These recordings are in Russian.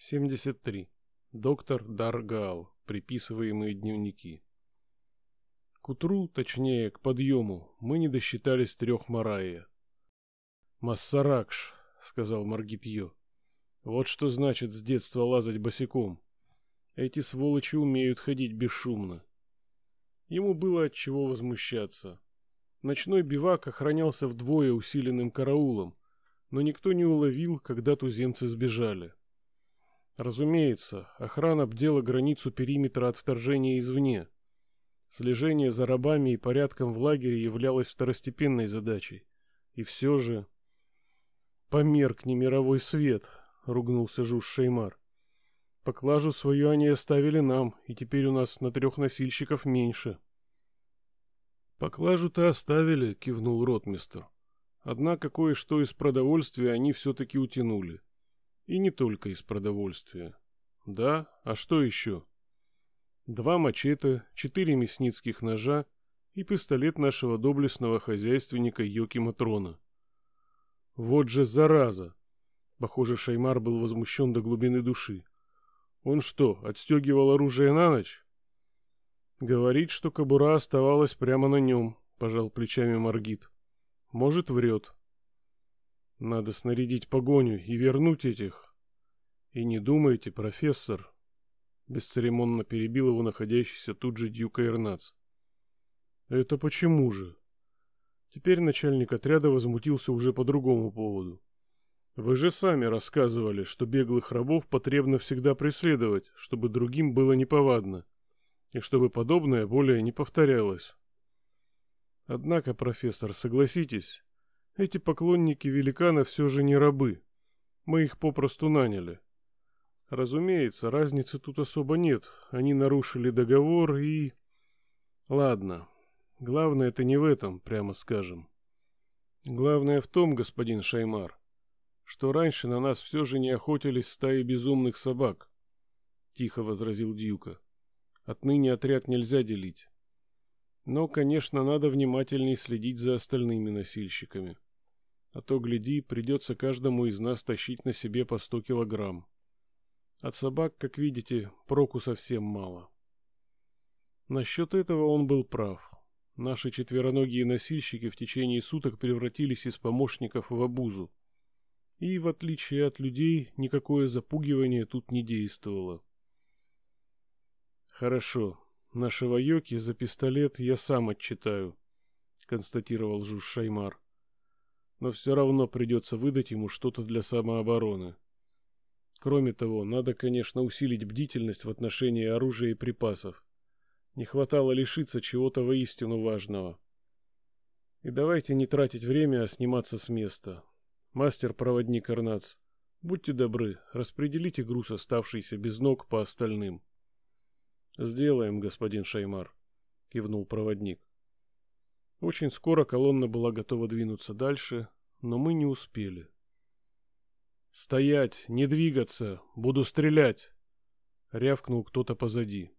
73. Доктор Даргал. Приписываемые дневники. К утру, точнее, к подъему, мы не досчитались трех Марая. «Массаракш», — сказал Маргит Йо. «Вот что значит с детства лазать босиком. Эти сволочи умеют ходить бесшумно». Ему было от чего возмущаться. Ночной бивак охранялся вдвое усиленным караулом, но никто не уловил, когда туземцы сбежали. Разумеется, охрана бдела границу периметра от вторжения извне. Слежение за рабами и порядком в лагере являлось второстепенной задачей. И все же... «Померкни мировой свет», — ругнулся Жуж Шеймар. «Поклажу свою они оставили нам, и теперь у нас на трех носильщиков меньше». «Поклажу-то оставили», — кивнул ротмистр. «Однако кое-что из продовольствия они все-таки утянули. И не только из продовольствия. Да, а что еще?» Два мачете, четыре мясницких ножа и пистолет нашего доблестного хозяйственника Йоки Матрона. Вот же зараза! Похоже, Шаймар был возмущен до глубины души. Он что, отстегивал оружие на ночь? Говорит, что кобура оставалась прямо на нем, пожал плечами Маргит. Может, врет. Надо снарядить погоню и вернуть этих. И не думайте, профессор. Бесцеремонно перебил его находящийся тут же Дьюка Эрнац. Это почему же? Теперь начальник отряда возмутился уже по другому поводу. Вы же сами рассказывали, что беглых рабов потребно всегда преследовать, чтобы другим было неповадно и чтобы подобное более не повторялось. Однако, профессор, согласитесь, эти поклонники великана все же не рабы. Мы их попросту наняли. Разумеется, разницы тут особо нет. Они нарушили договор и... Ладно. Главное это не в этом, прямо скажем. Главное в том, господин Шаймар, что раньше на нас все же не охотились стаи безумных собак, тихо возразил Дьюка. Отныне отряд нельзя делить. Но, конечно, надо внимательней следить за остальными носильщиками. А то, гляди, придется каждому из нас тащить на себе по сто килограмм. От собак, как видите, проку совсем мало. Насчет этого он был прав. Наши четвероногие носильщики в течение суток превратились из помощников в обузу. И, в отличие от людей, никакое запугивание тут не действовало. Хорошо. Нашего Йоки за пистолет я сам отчитаю, констатировал Жуж Шаймар. Но все равно придется выдать ему что-то для самообороны. Кроме того, надо, конечно, усилить бдительность в отношении оружия и припасов. Не хватало лишиться чего-то воистину важного. И давайте не тратить время, а сниматься с места. Мастер-проводник Арнац, будьте добры, распределите груз, оставшийся без ног, по остальным. «Сделаем, господин Шаймар», — кивнул проводник. Очень скоро колонна была готова двинуться дальше, но мы не успели. «Стоять! Не двигаться! Буду стрелять!» — рявкнул кто-то позади.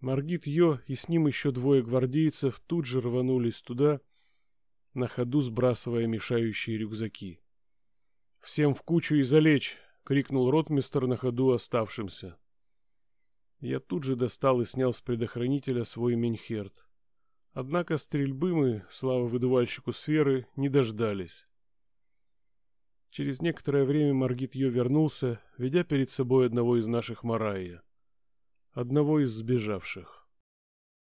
Маргит Йо и с ним еще двое гвардейцев тут же рванулись туда, на ходу сбрасывая мешающие рюкзаки. «Всем в кучу и залечь!» — крикнул ротмистер на ходу оставшимся. Я тут же достал и снял с предохранителя свой Менхерт. Однако стрельбы мы, слава выдувальщику сферы, не дождались. Через некоторое время Маргит Йо вернулся, ведя перед собой одного из наших Марайя. Одного из сбежавших.